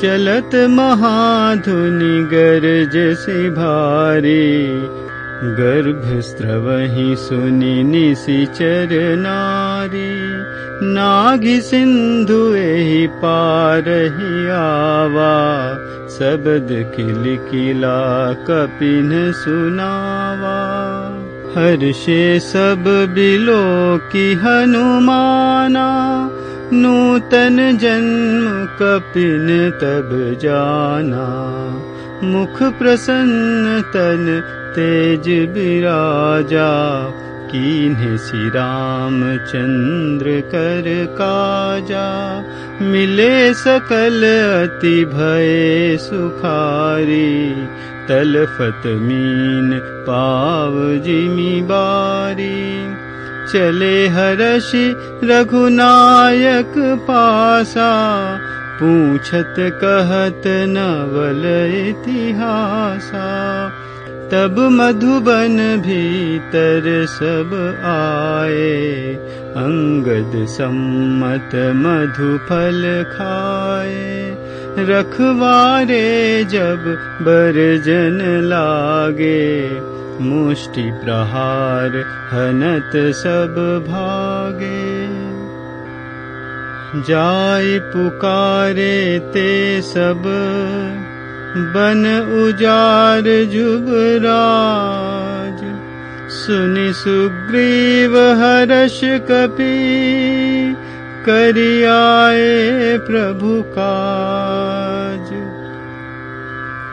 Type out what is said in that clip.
चलत महाधुनि गरज से भारी गर्भस्त्रवहि सुनि निशिचर नारी। नागि सिन्धु एहि पारहि आवा शब्द किला कपिन सुनावा। हर्षे सब बिलो की हनुमाना नूतन जन्म कपिन तब जाना मुख प्रसन्न तन तेज विराजा कीन्ह श्री राम चंद्र कर काजा। मिले सकल अति भय सुखारी तलफत मीन पाव जिमी बारी चले हरषि रघुनायक पासा पूछत कहत नवल इतिहासा। तब मधुबन भीतर सब आए अंगद सम्मत मधुफल खाए। रखवारे जब बरजन लागे मुष्टि प्रहार हनत सब भागे। जाय पुकारे ते सब बन उजार जुबराज सुनि सुग्रीव हर्ष कपि करियाए प्रभु का